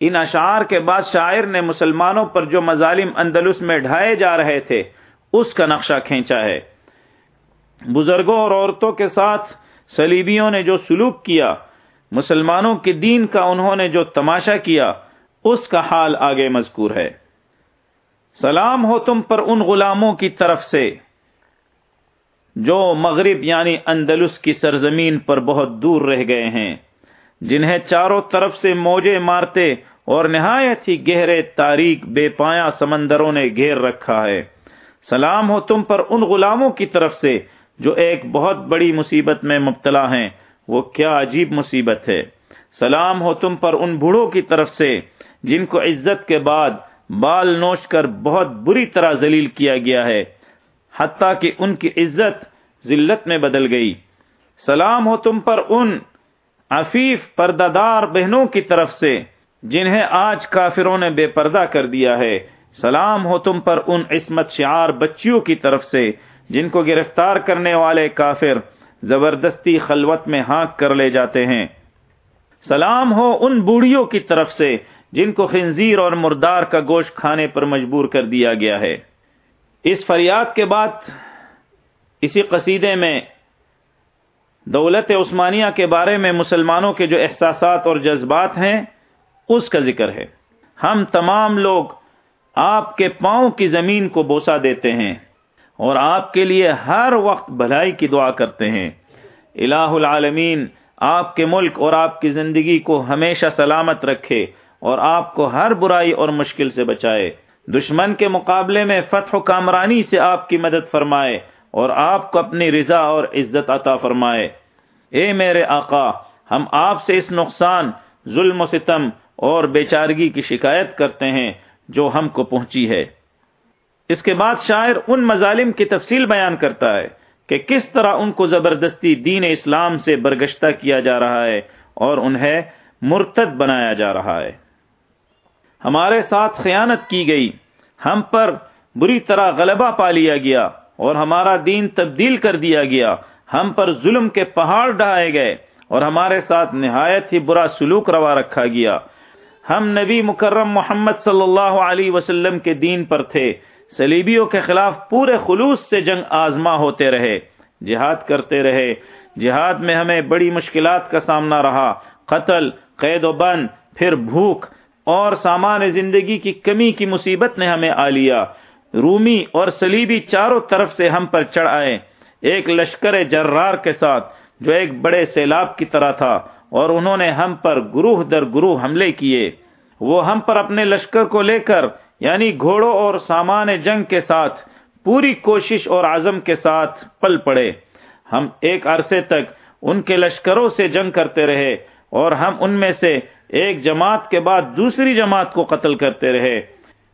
ان اشعار کے بعد شاعر نے مسلمانوں پر جو مظالم اندلس میں ڈھائے جا رہے تھے، اس کا نقشہ کھینچا ہے۔ بزرگوں اور عورتوں کے ساتھ سلیبیوں نے جو سلوک کیا، مسلمانوں کے دین کا انہوں نے جو تماشا کیا، اس کا حال آگے مذکور ہے۔ سلام ہو تم پر ان غلاموں کی طرف سے، جو مغرب یعنی اندلس کی سرزمین پر بہت دور رہ گئے ہیں۔ جنہیں چاروں طرف سے موجے مارتے اور نہایت ہی گہرے تاریخ بے پایا سمندروں نے گھیر رکھا ہے۔ سلام ہو تم پر ان غلاموں کی طرف سے جو ایک بہت بڑی مصیبت میں مبتلا ہیں۔ وہ کیا عجیب مصیبت ہے۔ سلام ہو تم پر ان بوڑھوں کی طرف سے جن کو عزت کے بعد بال نوچ کر بہت بری طرح ذلیل کیا گیا ہے، حتیٰ کہ ان کی عزت ذلت میں بدل گئی۔ سلام ہو تم پر ان عفیف پردہ دار بہنوں کی طرف سے، جنہیں آج کافروں نے بے پردہ کر دیا ہے۔ سلام ہو تم پر ان عصمت شعار بچیوں کی طرف سے، جن کو گرفتار کرنے والے کافر زبردستی خلوت میں ہانک کر لے جاتے ہیں۔ سلام ہو ان بوڑھیوں کی طرف سے، جن کو خنزیر اور مردار کا گوشت کھانے پر مجبور کر دیا گیا ہے۔ اس فریاد کے بعد، اسی قصیدے میں دولت عثمانیہ کے بارے میں مسلمانوں کے جو احساسات اور جذبات ہیں، اس کا ذکر ہے۔ ہم تمام لوگ آپ کے پاؤں کی زمین کو بوسا دیتے ہیں اور آپ کے لیے ہر وقت بھلائی کی دعا کرتے ہیں۔ الہ العالمین، آپ کے ملک اور آپ کی زندگی کو ہمیشہ سلامت رکھے اور آپ کو ہر برائی اور مشکل سے بچائے۔ دشمن کے مقابلے میں فتح و کامرانی سے آپ کی مدد فرمائے اور آپ کو اپنی رضا اور عزت عطا فرمائے۔ اے میرے آقا، ہم آپ سے اس نقصان، ظلم و ستم اور بیچارگی کی شکایت کرتے ہیں جو ہم کو پہنچی ہے۔ اس کے بعد شاعر ان مظالم کی تفصیل بیان کرتا ہے کہ کس طرح ان کو زبردستی دین اسلام سے برگشتہ کیا جا رہا ہے اور انہیں مرتد بنایا جا رہا ہے۔ ہمارے ساتھ خیانت کی گئی۔ ہم پر بری طرح غلبہ پا لیا گیا۔ اور ہمارا دین تبدیل کر دیا گیا۔ ہم پر ظلم کے پہاڑ ڈھائے گئے اور ہمارے ساتھ نہایت ہی برا سلوک روا رکھا گیا۔ ہم نبی مکرم محمد صلی اللہ علیہ وسلم کے دین پر تھے۔ سلیبیوں کے خلاف پورے خلوص سے جنگ آزما ہوتے رہے۔ جہاد کرتے رہے۔ جہاد میں ہمیں بڑی مشکلات کا سامنا رہا۔ قتل، قید و بند، پھر بھوک اور سامان زندگی کی کمی کی مصیبت نے ہمیں آ لیا۔ رومی اور سلیبی چاروں طرف سے ہم پر چڑھ آئے۔ ایک لشکر جرار کے ساتھ، جو ایک بڑے سیلاب کی طرح تھا، اور انہوں نے ہم پر گروہ در گروہ حملے کیے۔ وہ ہم پر اپنے لشکر کو لے کر یعنی گھوڑوں اور سامان جنگ کے ساتھ، پوری کوشش اور عزم کے ساتھ پل پڑے۔ ہم ایک عرصے تک ان کے لشکروں سے جنگ کرتے رہے، اور ہم ان میں سے ایک جماعت کے بعد دوسری جماعت کو قتل کرتے رہے۔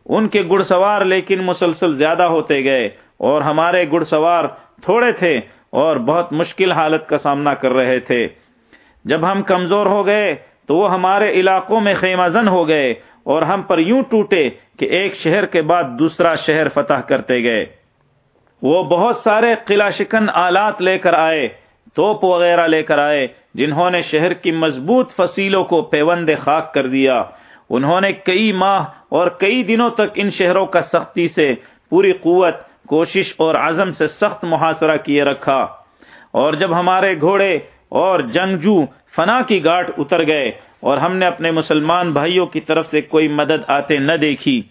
ان کے گڑ سوار لیکن مسلسل زیادہ ہوتے گئے اور ہمارے گڑ سوار تھوڑے تھے اور بہت مشکل حالت کا سامنا کر رہے تھے۔ جب ہم کمزور ہو گئے تو وہ ہمارے علاقوں میں خیمہ زن ہو گئے اور ہم پر یوں ٹوٹے کہ ایک شہر کے بعد دوسرا شہر فتح کرتے گئے۔ وہ بہت سارے قلعہ شکن آلات لے کر آئے، توپ وغیرہ لے کر آئے، جنہوں نے شہر کی مضبوط فصیلوں کو پیوند خاک کر دیا۔ انہوں نے کئی ماہ اور کئی دنوں تک ان شہروں کا سختی سے پوری قوت، کوشش اور عزم سے سخت محاصرہ کیے رکھا۔ اور جب ہمارے گھوڑے اور جنگجو فنا کی گاٹ اتر گئے اور ہم نے اپنے مسلمان بھائیوں کی طرف سے کوئی مدد آتے نہ دیکھی،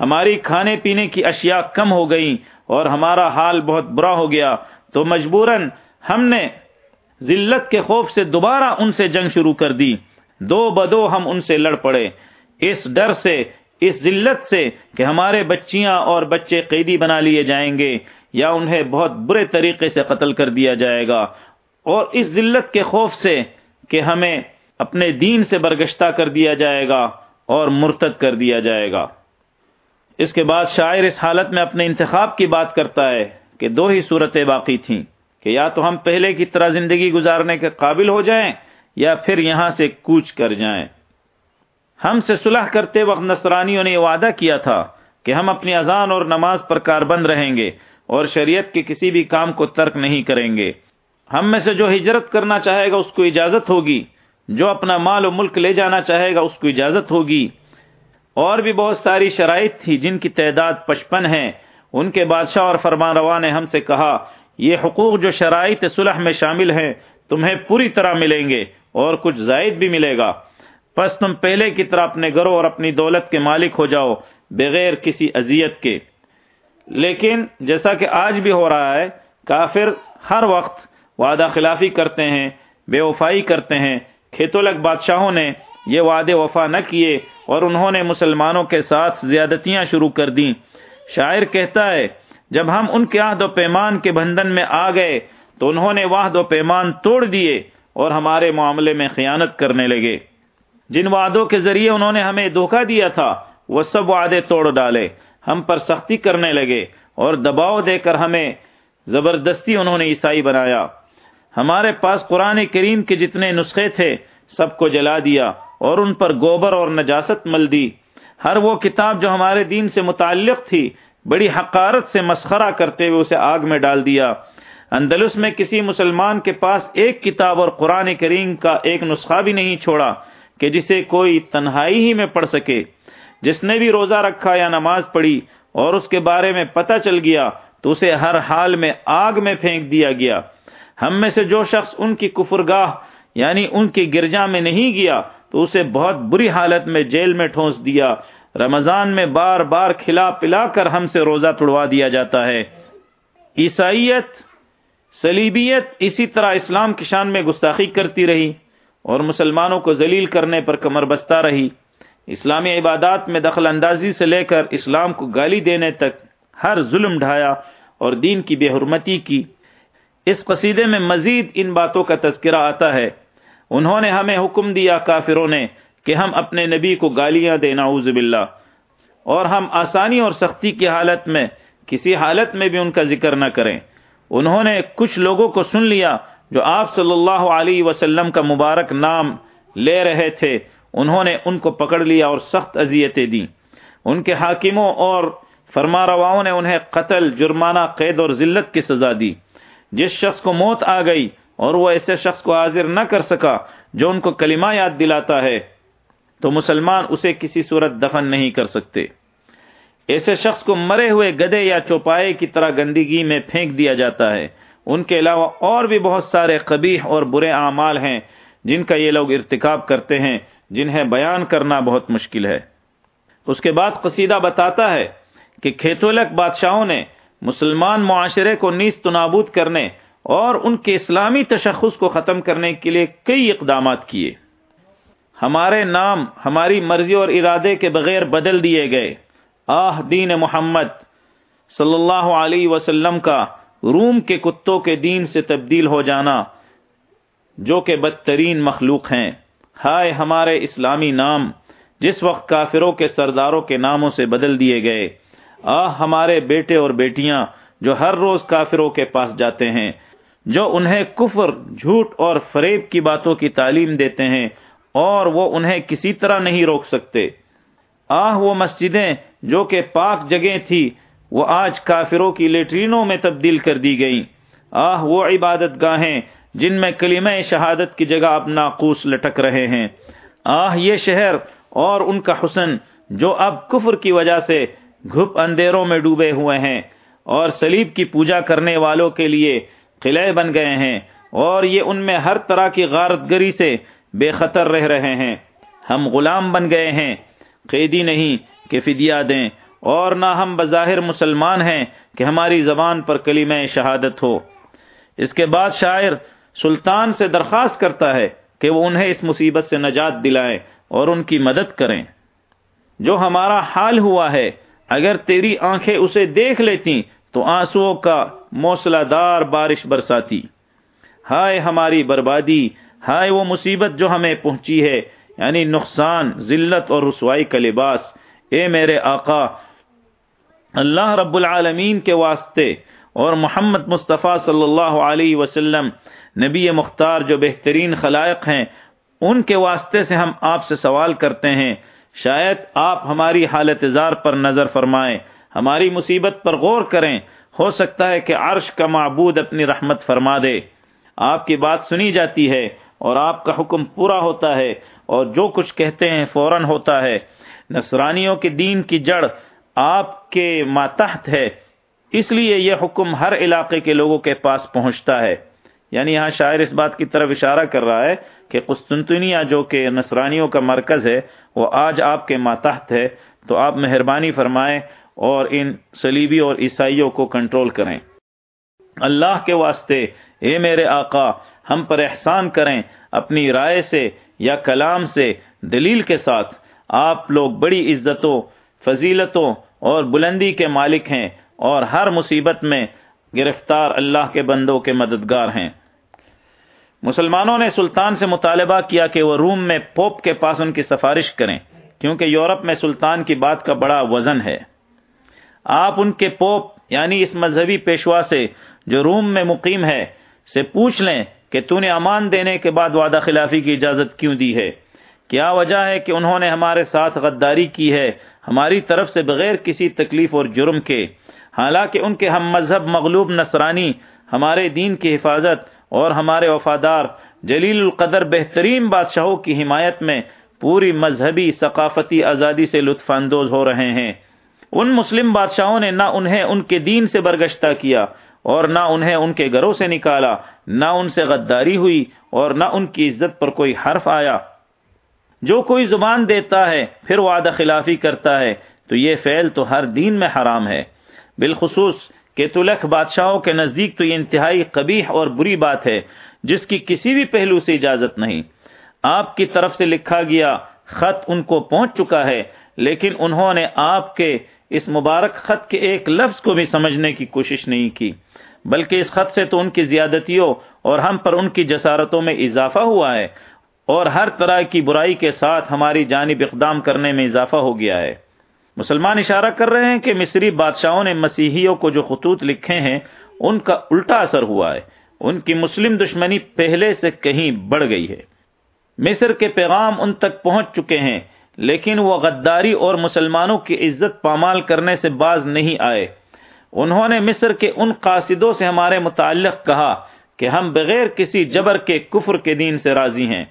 ہماری کھانے پینے کی اشیاء کم ہو گئیں اور ہمارا حال بہت برا ہو گیا، تو مجبوراً ہم نے ذلت کے خوف سے دوبارہ ان سے جنگ شروع کر دی۔ دو بدو ہم ان سے لڑ پڑے۔ اس ڈر سے اس ذلت سے کہ ہمارے بچیاں اور بچے قیدی بنا لیے جائیں گے یا انہیں بہت برے طریقے سے قتل کر دیا جائے گا۔ اور اس ذلت کے خوف سے کہ ہمیں اپنے دین سے برگشتہ کر دیا جائے گا اور مرتد کر دیا جائے گا۔ اس کے بعد شاعر اس حالت میں اپنے انتخاب کی بات کرتا ہے کہ دو ہی صورتیں باقی تھیں کہ یا تو ہم پہلے کی طرح زندگی گزارنے کے قابل ہو جائیں یا پھر یہاں سے کوچ کر جائیں۔ ہم سے صلح کرتے وقت نصرانیوں نے وعدہ کیا تھا کہ ہم اپنی اذان اور نماز پر کاربند رہیں گے اور شریعت کے کسی بھی کام کو ترک نہیں کریں گے۔ ہم میں سے جو ہجرت کرنا چاہے گا اس کو اجازت ہوگی، جو اپنا مال و ملک لے جانا چاہے گا اس کو اجازت ہوگی۔ اور بھی بہت ساری شرائط تھی جن کی تعداد پچپن ہے ان کے بادشاہ اور فرمان روا نے ہم سے کہا، یہ حقوق جو شرائط صلح میں شامل ہیں، تمہیں پوری طرح ملیں گے اور کچھ زائد بھی ملے گا۔ پس تم پہلے کی طرح اپنے گھروں اور اپنی دولت کے مالک ہو جاؤ، بغیر کسی اذیت کے۔ لیکن جیسا کہ آج بھی ہو رہا ہے، کافر ہر وقت وعدہ خلافی کرتے ہیں، بے وفائی کرتے ہیں۔ کھیتوں لگ بادشاہوں نے یہ وعدے وفا نہ کیے اور انہوں نے مسلمانوں کے ساتھ زیادتیاں شروع کر دیں۔ شاعر کہتا ہے، جب ہم ان کے عہد و پیمان کے بندھن میں آ گئے تو انہوں نے وعد و پیمان توڑ دیے اور ہمارے معاملے میں خیانت کرنے لگے۔ جن وعدوں کے ذریعے انہوں نے ہمیں دھوکہ دیا تھا، وہ سب وعدے توڑ ڈالے۔ ہم پر سختی کرنے لگے اور دباؤ دے کر ہمیں زبردستی انہوں نے عیسائی بنایا۔ ہمارے پاس قرآن کریم کے جتنے نسخے تھے، سب کو جلا دیا اور ان پر گوبر اور نجاست مل دی۔ ہر وہ کتاب جو ہمارے دین سے متعلق تھی، بڑی حقارت سے مسخرہ کرتے ہوئے اسے آگ میں ڈال دیا۔ اندلس میں کسی مسلمان کے پاس ایک کتاب اور قرآن کریم کا ایک نسخہ بھی نہیں چھوڑا۔ کہ جسے کوئی تنہائی ہی میں پڑھ سکے۔ جس نے بھی روزہ رکھا یا نماز پڑھی اور اس کے بارے میں پتہ چل گیا، تو اسے ہر حال میں آگ میں پھینک دیا گیا۔ ہم میں سے جو شخص ان کی کفرگاہ یعنی ان کی گرجا میں نہیں گیا، تو اسے بہت بری حالت میں جیل میں ٹھونس دیا۔ رمضان میں بار بار کھلا پلا کر ہم سے روزہ توڑوا دیا جاتا ہے۔ عیسائیت سلیبیت اسی طرح اسلام کی شان میں گستاخی کرتی رہی۔ اور مسلمانوں کو ذلیل کرنے پر کمر بستہ رہی۔ اسلامی عبادات میں دخل اندازی سے لے کر اسلام کو گالی دینے تک ہر ظلم ڈھایا اور دین کی بے حرمتی کی۔ اس قصیدے میں مزید ان باتوں کا تذکرہ آتا ہے۔ انہوں نے ہمیں حکم دیا کافروں نے کہ ہم اپنے نبی کو گالیاں دینا عوض باللہ۔ اور ہم آسانی اور سختی کی حالت میں کسی حالت میں بھی ان کا ذکر نہ کریں۔ انہوں نے کچھ لوگوں کو سن لیا جو آپ صلی اللہ علیہ وسلم کا مبارک نام لے رہے تھے، انہوں نے ان کو پکڑ لیا اور سخت اذیتیں دیں۔ ان کے حاکموں اور فرما رواؤں نے انہیں قتل، جرمانہ، قید اور ذلت کی سزا دی۔ جس شخص کو موت آ گئی اور وہ ایسے شخص کو حاضر نہ کر سکا جو ان کو کلمہ یاد دلاتا ہے، تو مسلمان اسے کسی صورت دفن نہیں کر سکتے۔ ایسے شخص کو مرے ہوئے گدے یا چوپائے کی طرح گندگی میں پھینک دیا جاتا ہے۔ ان کے علاوہ اور بھی بہت سارے قبیح اور برے اعمال ہیں جن کا یہ لوگ ارتکاب کرتے ہیں، جنہیں بیان کرنا بہت مشکل ہے۔ اس کے بعد قصیدہ بتاتا ہے کہ کھیتولک بادشاہوں نے مسلمان معاشرے کو نیست نابود کرنے اور ان کے اسلامی تشخص کو ختم کرنے کے لیے کئی اقدامات کیے۔ ہمارے نام، ہماری مرضی اور ارادے کے بغیر بدل دیے گئے۔ آہ، دین محمد صلی اللہ علیہ وسلم کا روم کے کتوں کے دین سے تبدیل ہو جانا، جو کہ بدترین مخلوق ہیں۔ ہائے ہمارے اسلامی نام، جس وقت کافروں کے سرداروں کے ناموں سے بدل دیے گئے۔ آہ، ہمارے بیٹے اور بیٹیاں جو ہر روز کافروں کے پاس جاتے ہیں، جو انہیں کفر، جھوٹ اور فریب کی باتوں کی تعلیم دیتے ہیں، اور وہ انہیں کسی طرح نہیں روک سکتے۔ آہ، وہ مسجدیں جو کہ پاک جگہ تھی وہ آج کافروں کی لیٹرینوں میں تبدیل کر دی گئیں۔ آہ، وہ عبادت گاہیں جن میں کلمہ شہادت کی جگہ اب ناقوس لٹک رہے ہیں۔ آہ، یہ شہر اور ان کا حسن جو اب کفر کی وجہ سے گھپ اندھیروں میں ڈوبے ہوئے ہیں اور سلیب کی پوجا کرنے والوں کے لیے قلعے بن گئے ہیں اور یہ ان میں ہر طرح کی غارت گری سے بے خطر رہ رہے ہیں۔ ہم غلام بن گئے ہیں۔ قیدی نہیں کہ فدیہ دیں۔ اور نہ ہم بظاہر مسلمان ہیں کہ ہماری زبان پر کلمہ شہادت ہو۔ اس کے بعد شاعر سلطان سے درخواست کرتا ہے کہ وہ انہیں اس مصیبت سے نجات دلائیں اور ان کی مدد کریں۔ جو ہمارا حال ہوا ہے، اگر تیری آنکھیں اسے دیکھ لیتی تو آنسو کا موسلا دار بارش برساتی۔ ہائے ہماری بربادی، ہائے وہ مصیبت جو ہمیں پہنچی ہے یعنی نقصان، ذلت اور رسوائی کا لباس۔ اے میرے آقا اللہ رب العالمین کے واسطے اور محمد مصطفیٰ صلی اللہ علیہ وسلم، نبی مختار جو بہترین خلائق ہیں، ان کے واسطے سے ہم آپ سے سوال کرتے ہیں۔ شاید آپ ہماری حالت زار پر نظر فرمائیں، ہماری مصیبت پر غور کریں، ہو سکتا ہے کہ عرش کا معبود اپنی رحمت فرما دے۔ آپ کی بات سنی جاتی ہے اور آپ کا حکم پورا ہوتا ہے اور جو کچھ کہتے ہیں فوراً ہوتا ہے۔ نصرانیوں کے دین کی جڑ آپ کے ماتحت ہے۔ اس لیے یہ حکم ہر علاقے کے لوگوں کے پاس پہنچتا ہے۔ یعنی یہاں شاعر اس بات کی طرف اشارہ کر رہا ہے کہ قسطنطنیہ جو کہ نصرانیوں کا مرکز ہے، وہ آج آپ کے ماتحت ہے۔ تو آپ مہربانی فرمائیں اور ان سلیبی اور عیسائیوں کو کنٹرول کریں۔ اللہ کے واسطے، اے میرے آقا، ہم پر احسان کریں اپنی رائے سے یا کلام سے، دلیل کے ساتھ۔ آپ لوگ بڑی عزتوں، فضیلتوں اور بلندی کے مالک ہیں اور ہر مصیبت میں گرفتار اللہ کے بندوں کے مددگار ہیں۔ مسلمانوں نے سلطان سے مطالبہ کیا کہ وہ روم میں پوپ کے پاس ان کی سفارش کریں، کیونکہ یورپ میں سلطان کی بات کا بڑا وزن ہے۔ آپ ان کے پوپ یعنی اس مذہبی پیشوا سے جو روم میں مقیم ہے، سے پوچھ لیں کہ تو نے امان دینے کے بعد وعدہ خلافی کی اجازت کیوں دی ہے؟ کیا وجہ ہے کہ انہوں نے ہمارے ساتھ غداری کی ہے؟ ہماری طرف سے بغیر کسی تکلیف اور جرم کے، حالانکہ ان کے ہم مذہب مغلوب نصرانی، ہمارے دین کی حفاظت اور ہمارے وفادار جلیل القدر بہترین بادشاہوں کی حمایت میں پوری مذہبی ثقافتی آزادی سے لطف اندوز ہو رہے ہیں۔ ان مسلم بادشاہوں نے نہ انہیں ان کے دین سے برگشتہ کیا اور نہ انہیں ان کے گھروں سے نکالا، نہ ان سے غداری ہوئی اور نہ ان کی عزت پر کوئی حرف آیا۔ جو کوئی زبان دیتا ہے، پھر وعدہ خلافی کرتا ہے۔ تو یہ فعل تو ہر دین میں حرام ہے۔ بالخصوص کہ تلک بادشاہوں کے نزدیک تو یہ انتہائی قبیح اور بری بات ہے، جس کی کسی بھی پہلو سے اجازت نہیں۔ آپ کی طرف سے لکھا گیا خط ان کو پہنچ چکا ہے، لیکن انہوں نے آپ کے اس مبارک خط کے ایک لفظ کو بھی سمجھنے کی کوشش نہیں کی۔ بلکہ اس خط سے تو ان کی زیادتیوں اور ہم پر ان کی جسارتوں میں اضافہ ہوا ہے۔ اور ہر طرح کی برائی کے ساتھ ہماری جانب اقدام کرنے میں اضافہ ہو گیا ہے۔ مسلمان اشارہ کر رہے ہیں کہ مصری بادشاہوں نے مسیحیوں کو جو خطوط لکھے ہیں، ان کا الٹا اثر ہوا ہے۔ ان کی مسلم دشمنی پہلے سے کہیں بڑھ گئی ہے۔ مصر کے پیغام ان تک پہنچ چکے ہیں، لیکن وہ غداری اور مسلمانوں کی عزت پامال کرنے سے باز نہیں آئے۔ انہوں نے مصر کے ان قاصدوں سے ہمارے متعلق کہا کہ ہم بغیر کسی جبر کے کفر کے دین سے راضی ہیں۔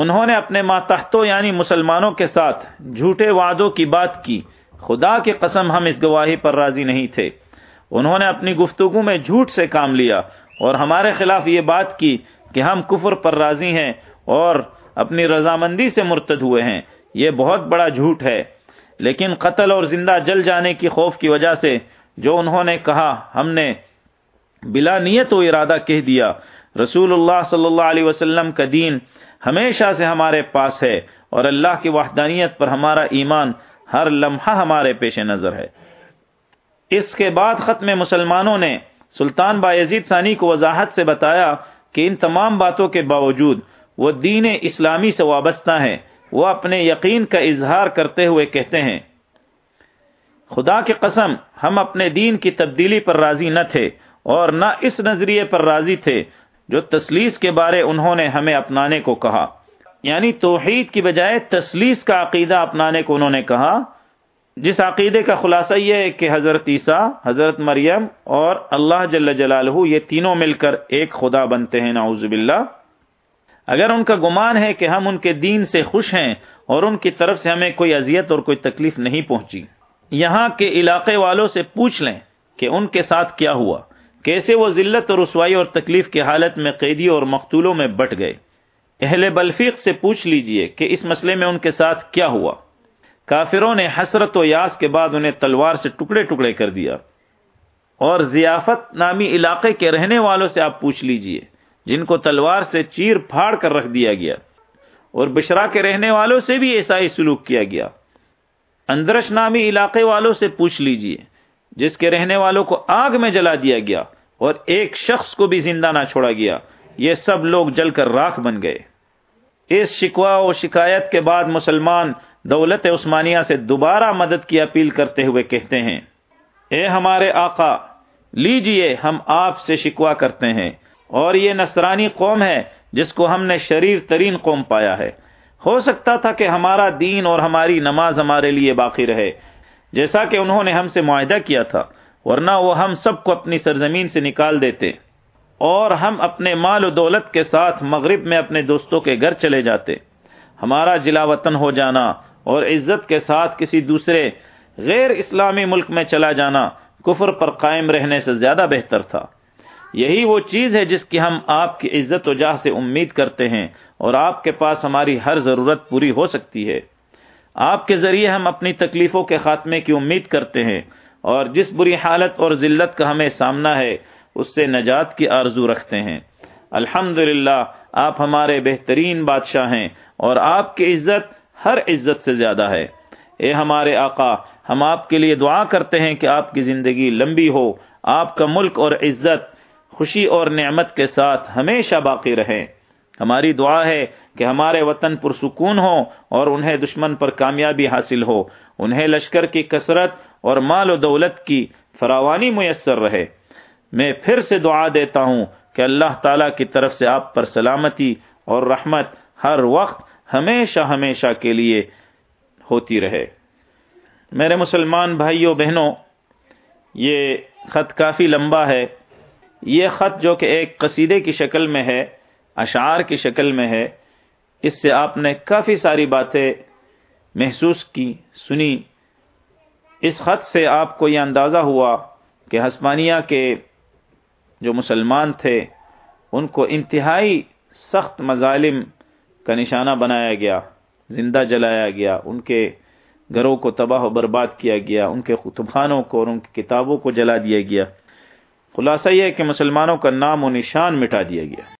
انہوں نے اپنے ماتحتوں یعنی مسلمانوں کے ساتھ جھوٹے وعدوں کی بات کی۔ خدا کی قسم ہم اس گواہی پر راضی نہیں تھے۔ انہوں نے اپنی گفتگو میں جھوٹ سے کام لیا اور ہمارے خلاف یہ بات کی کہ ہم کفر پر راضی ہیں اور اپنی رضامندی سے مرتد ہوئے ہیں۔ یہ بہت بڑا جھوٹ ہے۔ لیکن قتل اور زندہ جل جانے کی خوف کی وجہ سے جو انہوں نے کہا، ہم نے بلا نیت و ارادہ کہہ دیا۔ رسول اللہ صلی اللہ علیہ وسلم کا دین ہمیشہ سے ہمارے پاس ہے اور اللہ کی وحدانیت پر ہمارا ایمان ہر لمحہ ہمارے پیش نظر ہے۔ اس کے بعد ختم مسلمانوں نے سلطان باعزید ثانی کو وضاحت سے بتایا کہ ان تمام باتوں کے باوجود وہ دین اسلامی سے وابستہ ہیں۔ وہ اپنے یقین کا اظہار کرتے ہوئے کہتے ہیں، خدا کی قسم، ہم اپنے دین کی تبدیلی پر راضی نہ تھے اور نہ اس نظریے پر راضی تھے۔ جو تسلیس کے بارے انہوں نے ہمیں اپنانے کو کہا۔ یعنی توحید کی بجائے تسلیس کا عقیدہ اپنانے کو انہوں نے کہا۔ جس عقیدے کا خلاصہ یہ ہے کہ حضرت عیسیٰ، حضرت مریم اور اللہ جل جلالہ یہ تینوں مل کر ایک خدا بنتے ہیں، نعوذ باللہ۔ اگر ان کا گمان ہے کہ ہم ان کے دین سے خوش ہیں اور ان کی طرف سے ہمیں کوئی اذیت اور کوئی تکلیف نہیں پہنچی، یہاں کے علاقے والوں سے پوچھ لیں کہ ان کے ساتھ کیا ہوا۔ کیسے وہ ذلت اور رسوائی اور تکلیف کی حالت میں قیدی اور مقتولوں میں بٹ گئے؟ اہل بلفیق سے پوچھ لیجیے کہ اس مسئلے میں ان کے ساتھ کیا ہوا؟ کافروں نے حسرت و یاس کے بعد انہیں تلوار سے ٹکڑے ٹکڑے کر دیا۔ اور ضیافت نامی علاقے کے رہنے والوں سے آپ پوچھ لیجیے، جن کو تلوار سے چیر پھاڑ کر رکھ دیا گیا۔ اور بشرا کے رہنے والوں سے بھی ایسا ہی سلوک کیا گیا۔ اندرش نامی علاقے والوں سے پوچھ لیجیے، جس کے رہنے والوں کو آگ میں جلا دیا گیا۔ اور ایک شخص کو بھی زندہ نہ چھوڑا گیا۔ یہ سب لوگ جل کر راکھ بن گئے۔ اس شکوا و شکایت کے بعد مسلمان دولت عثمانیہ سے دوبارہ مدد کی اپیل کرتے ہوئے کہتے ہیں، اے ہمارے آقا، لیجیے ہم آپ سے شکوا کرتے ہیں۔ اور یہ نصرانی قوم ہے جس کو ہم نے شریر ترین قوم پایا ہے۔ ہو سکتا تھا کہ ہمارا دین اور ہماری نماز ہمارے لیے باقی رہے، جیسا کہ انہوں نے ہم سے معاہدہ کیا تھا۔ ورنہ وہ ہم سب کو اپنی سرزمین سے نکال دیتے اور ہم اپنے مال و دولت کے ساتھ مغرب میں اپنے دوستوں کے گھر چلے جاتے۔ ہمارا جلا وطن ہو جانا اور عزت کے ساتھ کسی دوسرے غیر اسلامی ملک میں چلا جانا کفر پر قائم رہنے سے زیادہ بہتر تھا۔ یہی وہ چیز ہے جس کی ہم آپ کی عزت و جاہ سے امید کرتے ہیں اور آپ کے پاس ہماری ہر ضرورت پوری ہو سکتی ہے۔ آپ کے ذریعے ہم اپنی تکلیفوں کے خاتمے کی امید کرتے ہیں۔ اور جس بری حالت اور ذلت کا ہمیں سامنا ہے، اس سے نجات کی آرزو رکھتے ہیں۔ الحمد آپ ہمارے بہترین بادشاہ ہیں اور آپ کی عزت ہر عزت سے زیادہ ہے۔ اے ہمارے آقا، ہم آپ کے لیے دعا کرتے ہیں کہ آپ کی زندگی لمبی ہو، آپ کا ملک اور عزت، خوشی اور نعمت کے ساتھ ہمیشہ باقی رہیں ہماری دعا ہے کہ ہمارے وطن پرسکون ہو اور انہیں دشمن پر کامیابی حاصل ہو۔ انہیں لشکر کی کثرت اور مال و دولت کی فراوانی میسر رہے۔ میں پھر سے دعا دیتا ہوں کہ اللہ تعالی کی طرف سے آپ پر سلامتی اور رحمت ہر وقت ہمیشہ ہمیشہ کے لیے ہوتی رہے۔ میرے مسلمان بھائیوں، بہنوں، یہ خط کافی لمبا ہے۔ یہ خط جو کہ ایک قصیدے کی شکل میں ہے۔ اشعار کی شکل میں ہے، اس سے آپ نے کافی ساری باتیں محسوس کی، سنی۔ اس خط سے آپ کو یہ اندازہ ہوا کہ ہسمانیہ کے جو مسلمان تھے، ان کو انتہائی سخت مظالم کا نشانہ بنایا گیا، زندہ جلایا گیا۔ ان کے گھروں کو تباہ و برباد کیا گیا، ان کے خطب خانوں کو اور ان کی کتابوں کو جلا دیا گیا۔ خلاصہ یہ کہ مسلمانوں کا نام و نشان مٹا دیا گیا۔